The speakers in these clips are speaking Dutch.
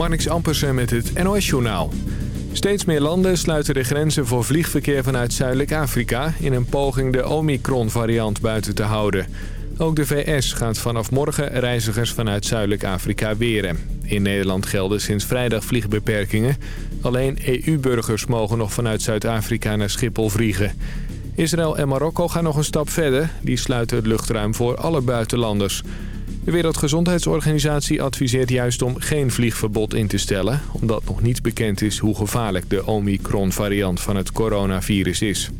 Marnix Ampersen met het NOS-journaal. Steeds meer landen sluiten de grenzen voor vliegverkeer vanuit Zuidelijk Afrika... in een poging de Omicron-variant buiten te houden. Ook de VS gaat vanaf morgen reizigers vanuit Zuidelijk Afrika weren. In Nederland gelden sinds vrijdag vliegbeperkingen. Alleen EU-burgers mogen nog vanuit Zuid-Afrika naar Schiphol vliegen. Israël en Marokko gaan nog een stap verder. Die sluiten het luchtruim voor alle buitenlanders... De Wereldgezondheidsorganisatie adviseert juist om geen vliegverbod in te stellen... omdat nog niet bekend is hoe gevaarlijk de Omicron-variant van het coronavirus is.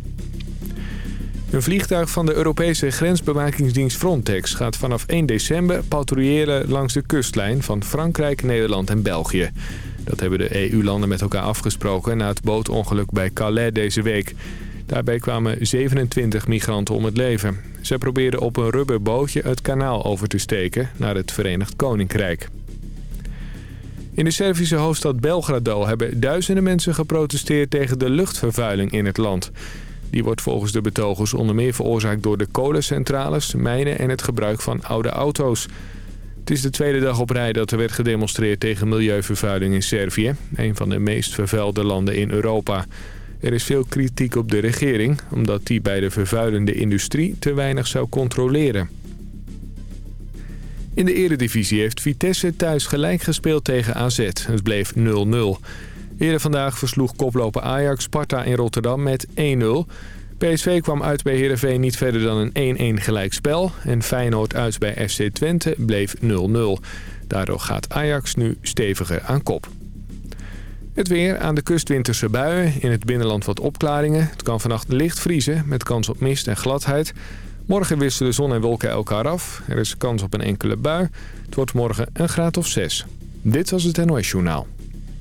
Een vliegtuig van de Europese grensbewakingsdienst Frontex gaat vanaf 1 december patrouilleren langs de kustlijn van Frankrijk, Nederland en België. Dat hebben de EU-landen met elkaar afgesproken na het bootongeluk bij Calais deze week. Daarbij kwamen 27 migranten om het leven. Ze probeerden op een rubberbootje het kanaal over te steken naar het Verenigd Koninkrijk. In de Servische hoofdstad Belgrado hebben duizenden mensen geprotesteerd tegen de luchtvervuiling in het land. Die wordt volgens de betogers onder meer veroorzaakt door de kolencentrales, mijnen en het gebruik van oude auto's. Het is de tweede dag op rij dat er werd gedemonstreerd tegen milieuvervuiling in Servië, een van de meest vervuilde landen in Europa. Er is veel kritiek op de regering, omdat die bij de vervuilende industrie te weinig zou controleren. In de eredivisie heeft Vitesse thuis gelijk gespeeld tegen AZ. Het bleef 0-0. Eerder vandaag versloeg koploper Ajax Sparta in Rotterdam met 1-0. PSV kwam uit bij Heerenveen niet verder dan een 1-1 gelijkspel. En Feyenoord uit bij FC Twente bleef 0-0. Daardoor gaat Ajax nu steviger aan kop. Het weer aan de kust winterse buien. In het binnenland wat opklaringen. Het kan vannacht licht vriezen met kans op mist en gladheid. Morgen wisselen zon en wolken elkaar af. Er is kans op een enkele bui. Het wordt morgen een graad of 6. Dit was het NOS Journaal.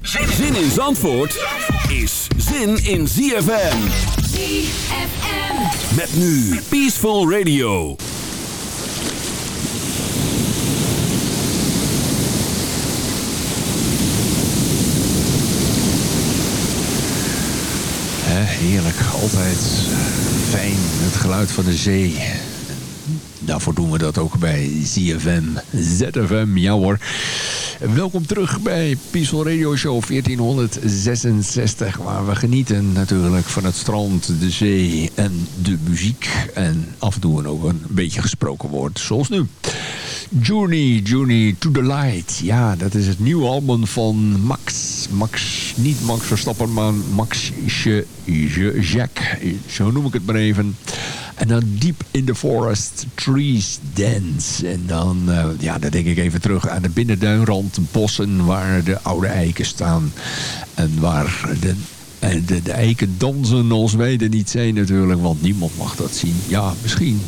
Zin in Zandvoort is zin in ZFM. ZFM. Met nu Peaceful Radio. Heerlijk, altijd fijn, het geluid van de zee. Daarvoor doen we dat ook bij ZFM, ZFM, ja hoor. Welkom terug bij Peaceful Radio Show 1466, waar we genieten natuurlijk van het strand, de zee en de muziek. En af en toe ook een beetje gesproken woord, zoals nu. Journey, Journey to the Light. Ja, dat is het nieuwe album van Max. Max, niet Max Verstappen, maar Max Jack. Zo noem ik het maar even. En dan Deep in the Forest, Trees Dance. En dan, uh, ja, dan denk ik even terug aan de binnenduinrand, bossen waar de oude eiken staan. En waar de en de, de eiken dansen als wij er niet zijn natuurlijk, want niemand mag dat zien. Ja, misschien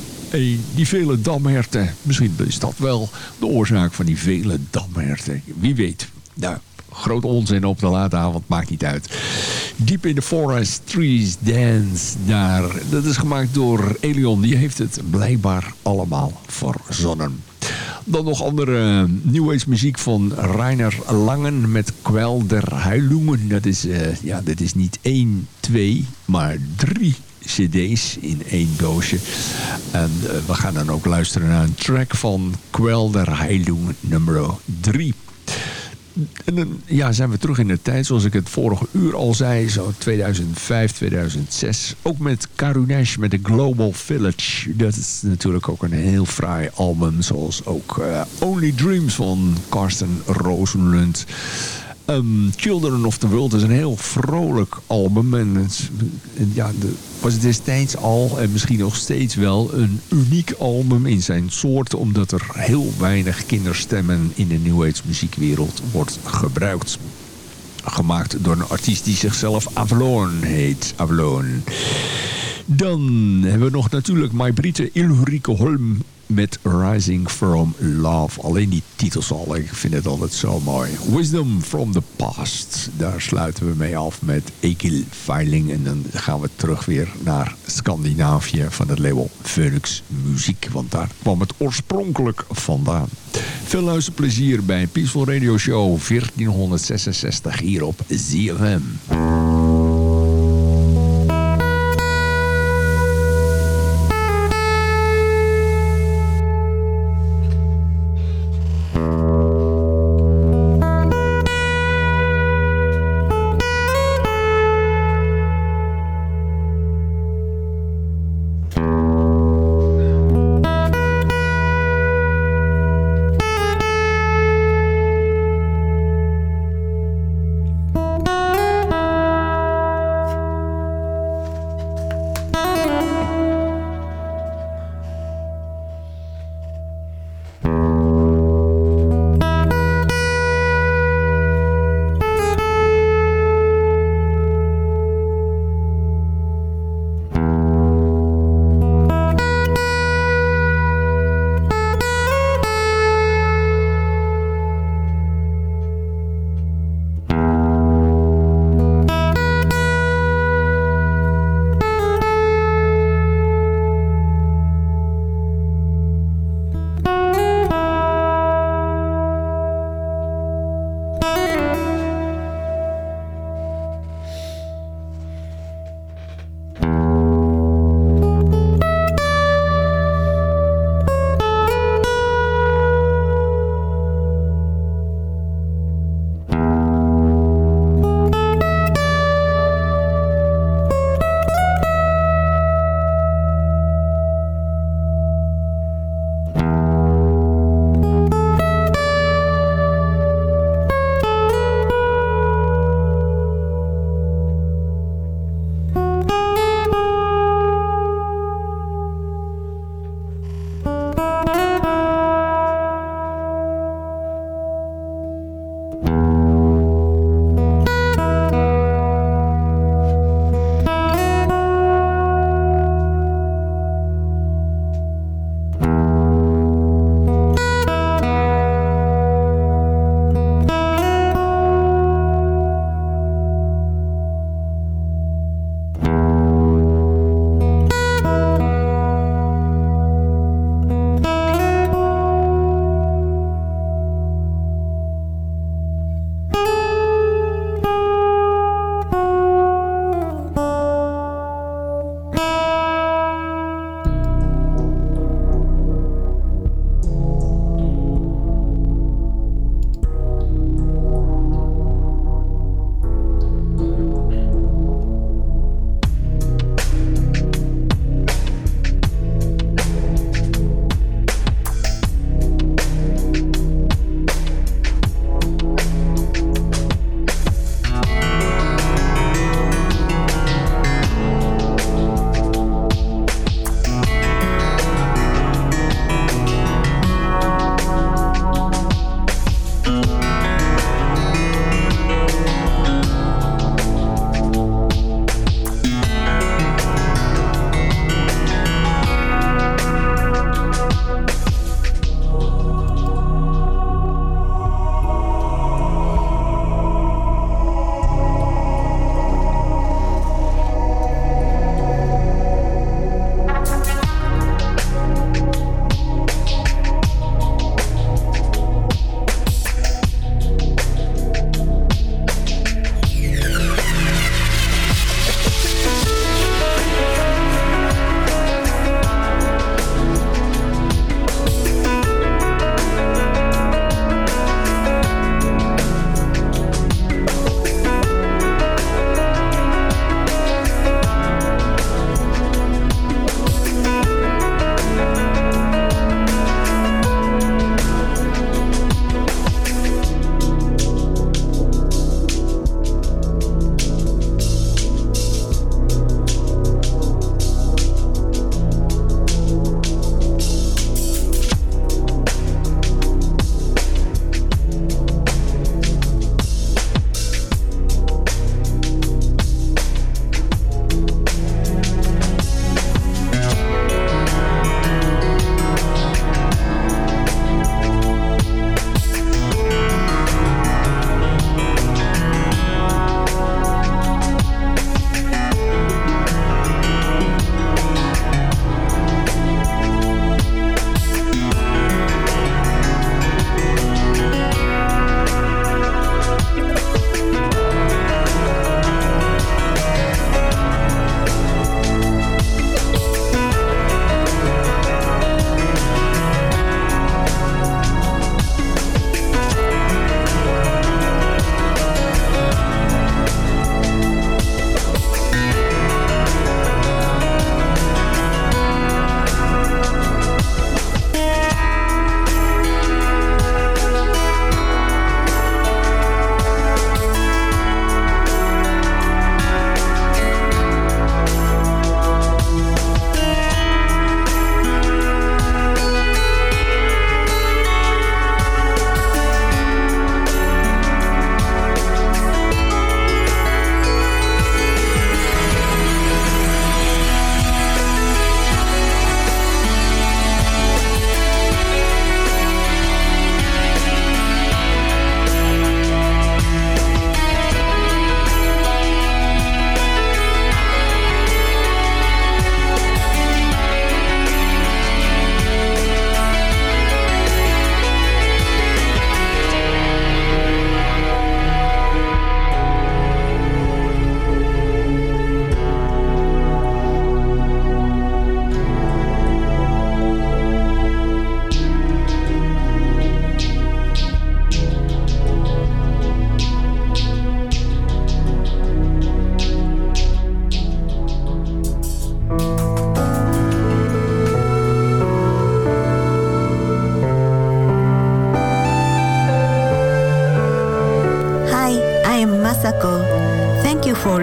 die vele damherten. Misschien is dat wel de oorzaak van die vele damherten. Wie weet. Nou, groot onzin op de late avond, maakt niet uit. Deep in the Forest, Trees Dance. Daar, dat is gemaakt door Elion. Die heeft het blijkbaar allemaal verzonnen. Dan nog andere New Age muziek van Rainer Langen met Kwel der Heilungen. Dat is, uh, ja, dat is niet één, twee, maar drie cd's in één doosje. En uh, we gaan dan ook luisteren naar een track van Kwel der nummer 3. En dan ja, zijn we terug in de tijd, zoals ik het vorige uur al zei, zo 2005, 2006. Ook met Karunesh, met de Global Village. Dat is natuurlijk ook een heel fraai album, zoals ook uh, Only Dreams van Karsten Rosenlund. Um, Children of the World is een heel vrolijk album. En het, ja, de, was destijds al, en misschien nog steeds wel, een uniek album in zijn soort. Omdat er heel weinig kinderstemmen in de New Age muziekwereld wordt gebruikt. Gemaakt door een artiest die zichzelf Avalon heet. Avalon. Dan hebben we nog natuurlijk My Brite Ulrike Holm met Rising From Love. Alleen die titels al, ik vind het altijd zo mooi. Wisdom from the Past. Daar sluiten we mee af met Ekil Veiling. En dan gaan we terug weer naar Scandinavië van het label Phoenix Muziek. Want daar kwam het oorspronkelijk vandaan. Veel luisterplezier bij Peaceful Radio Show 1466 hier op ZFM.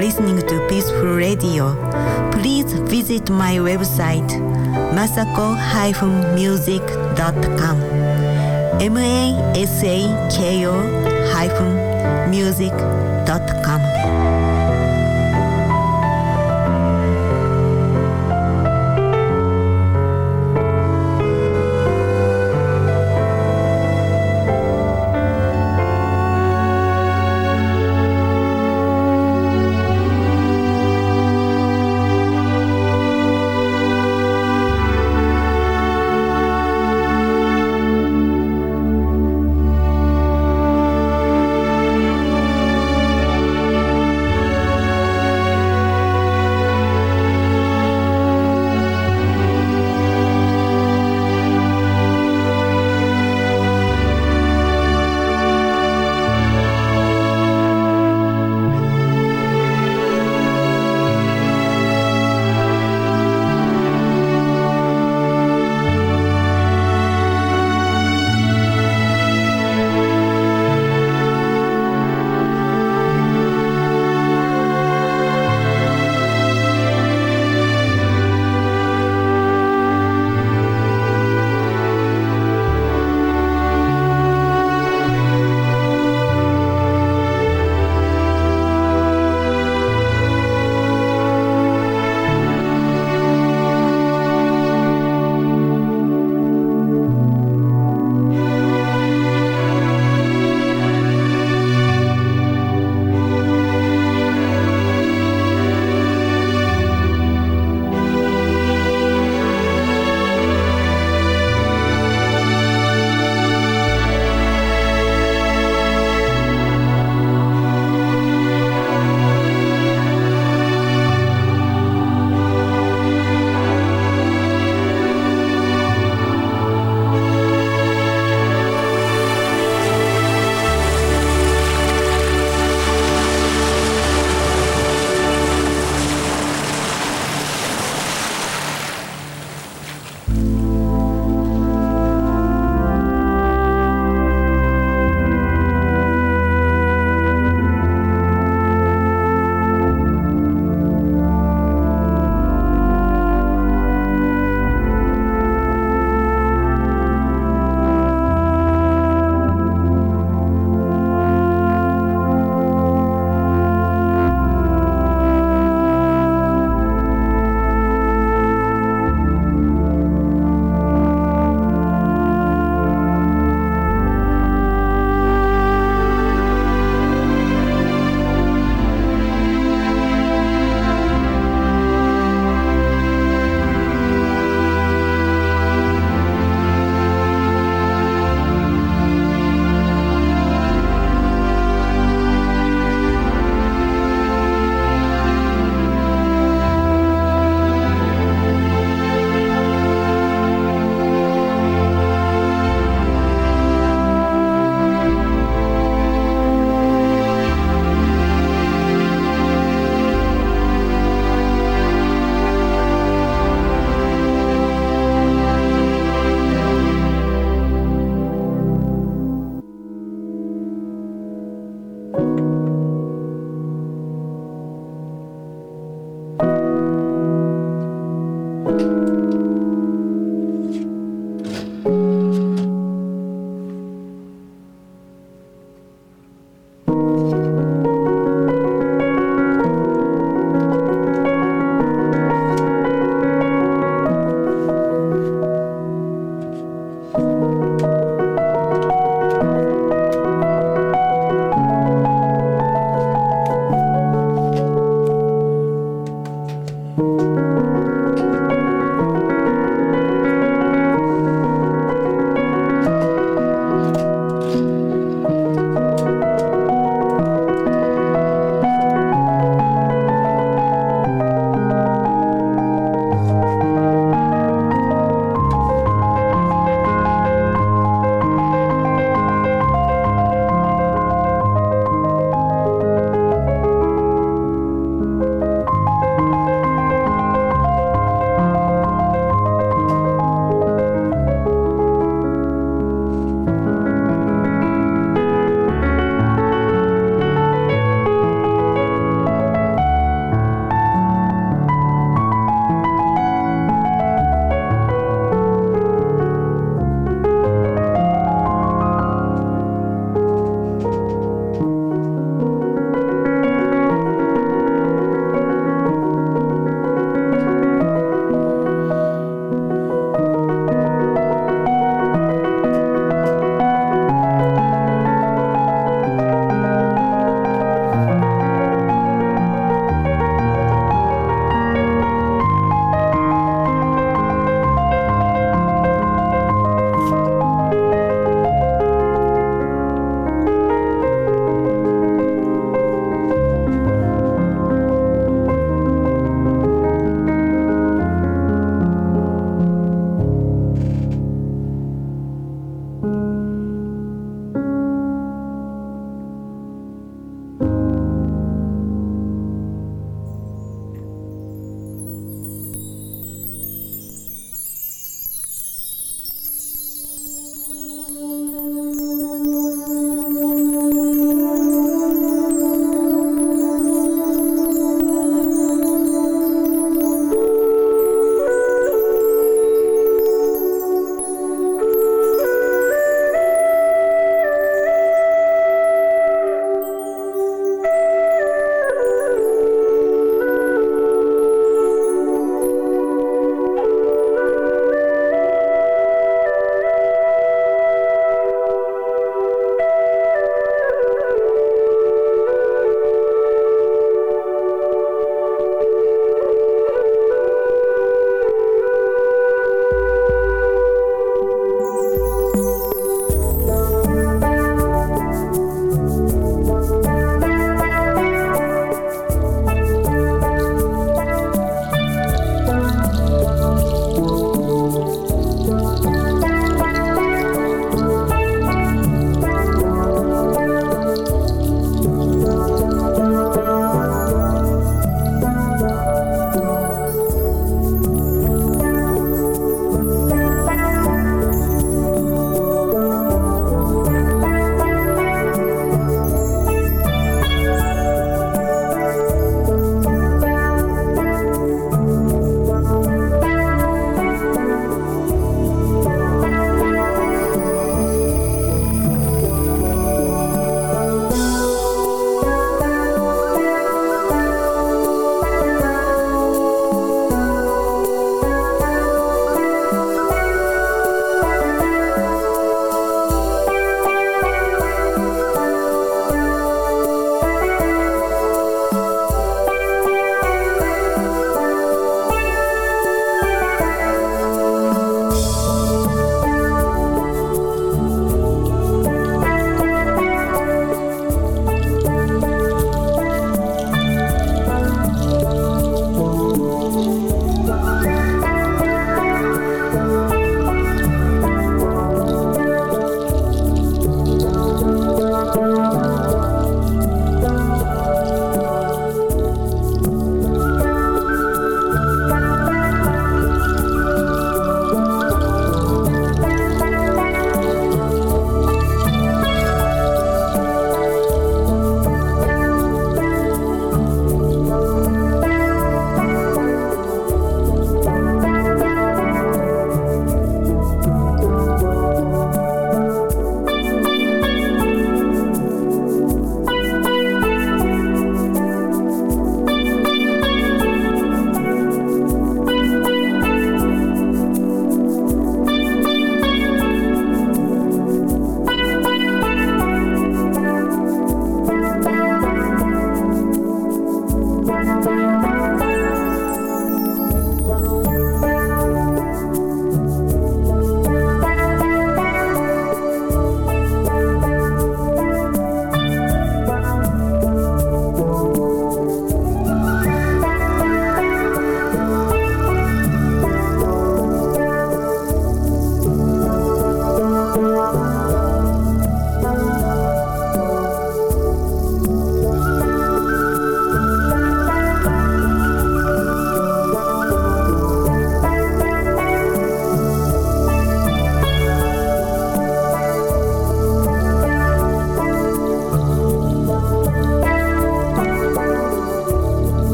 Listening to Peaceful Radio. Please visit my website masako-music.com m-a-s-a-k-o-music.com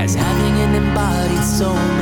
As having an embodied soul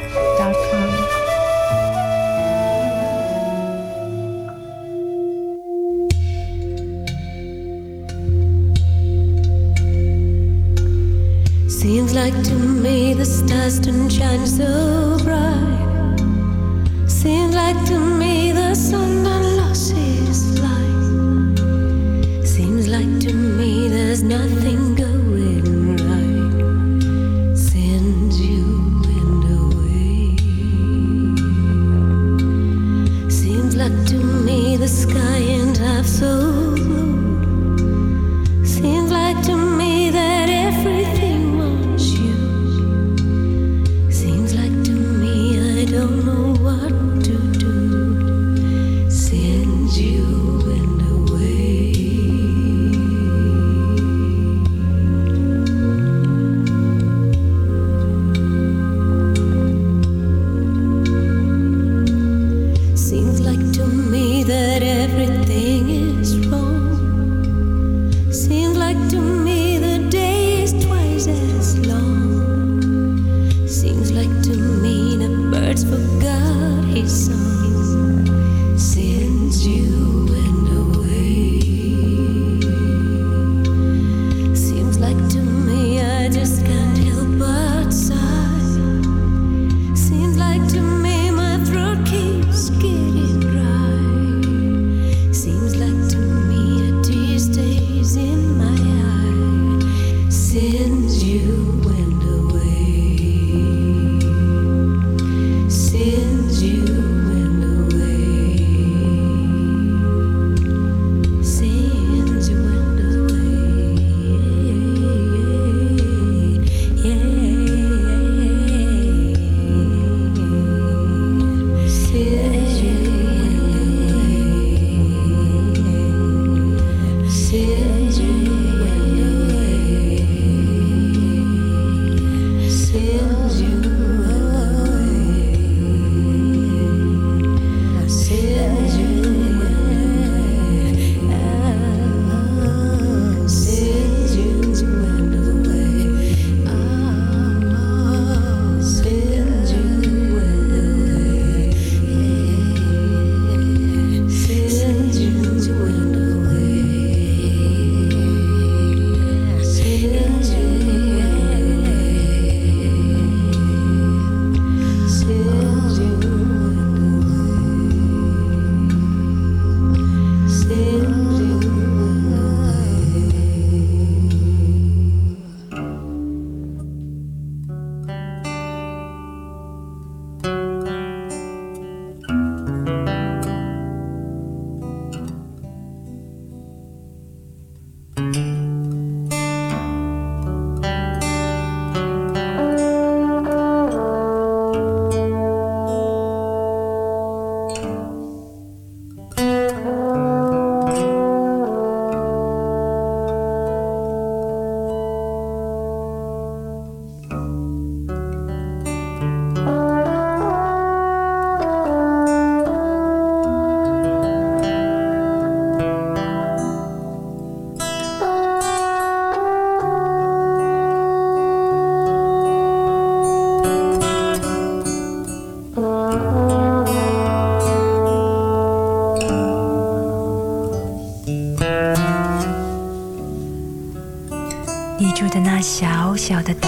やだ。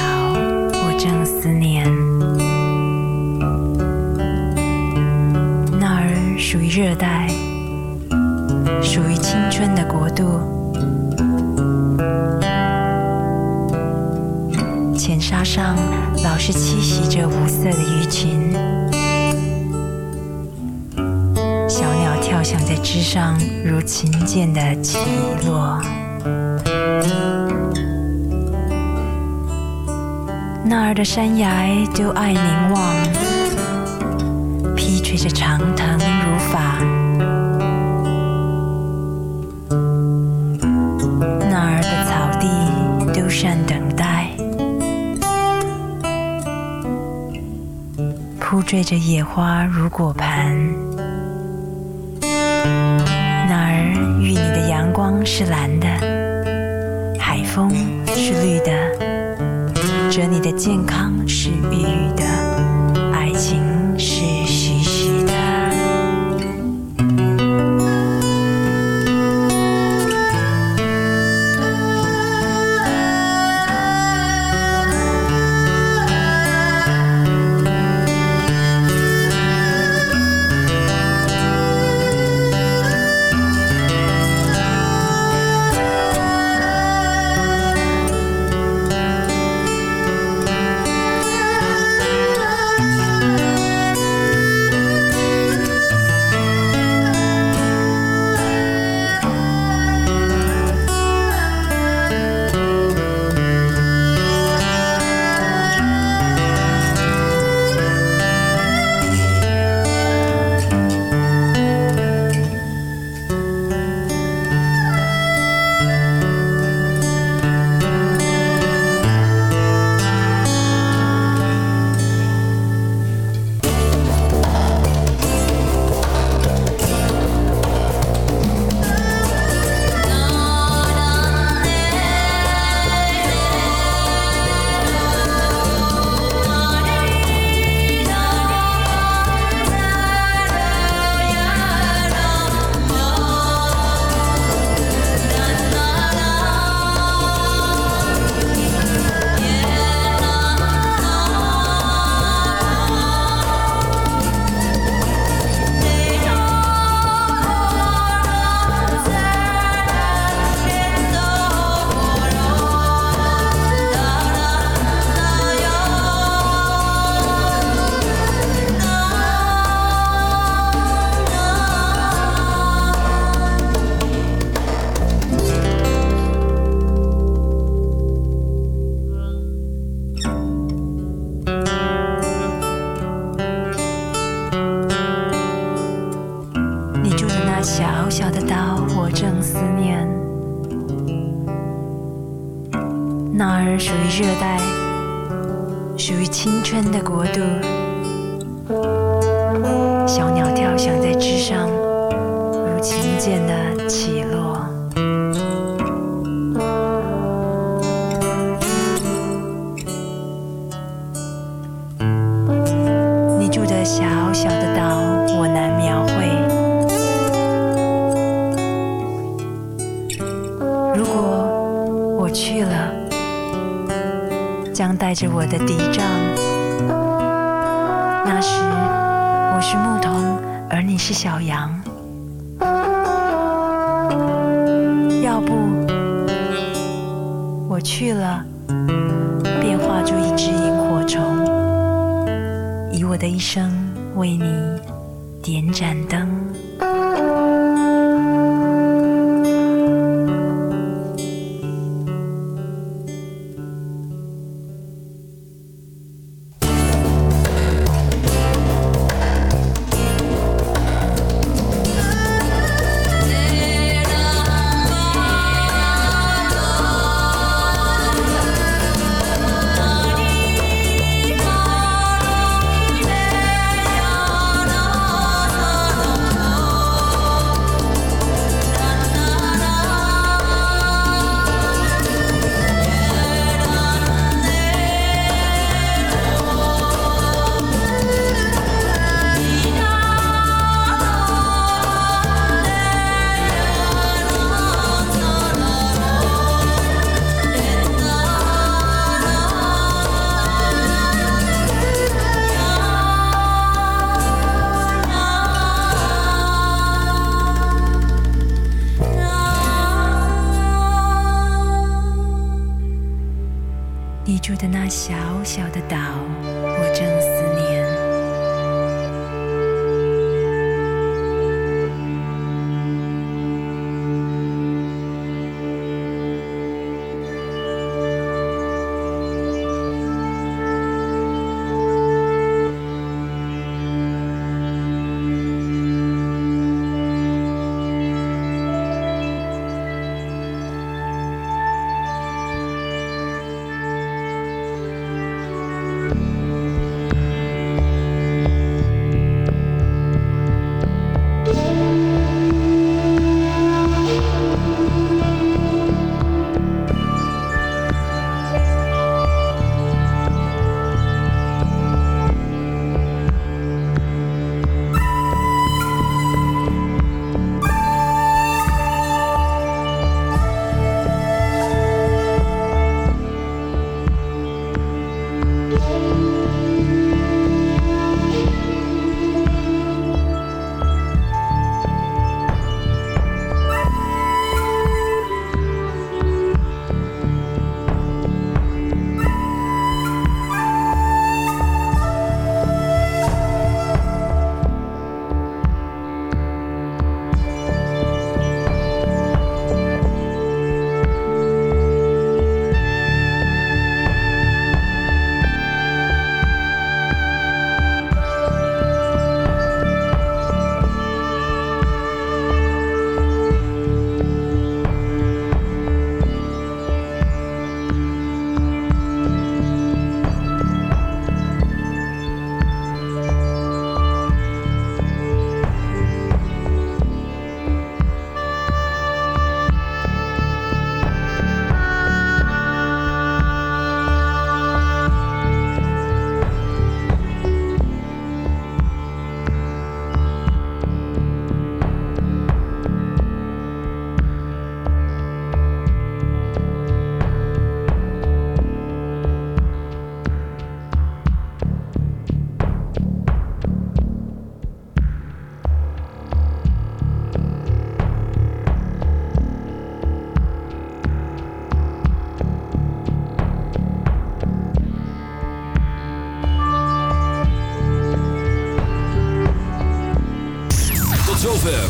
缀着野花如果盘，那儿与你的阳光是蓝的，海风是绿的，着你的健康。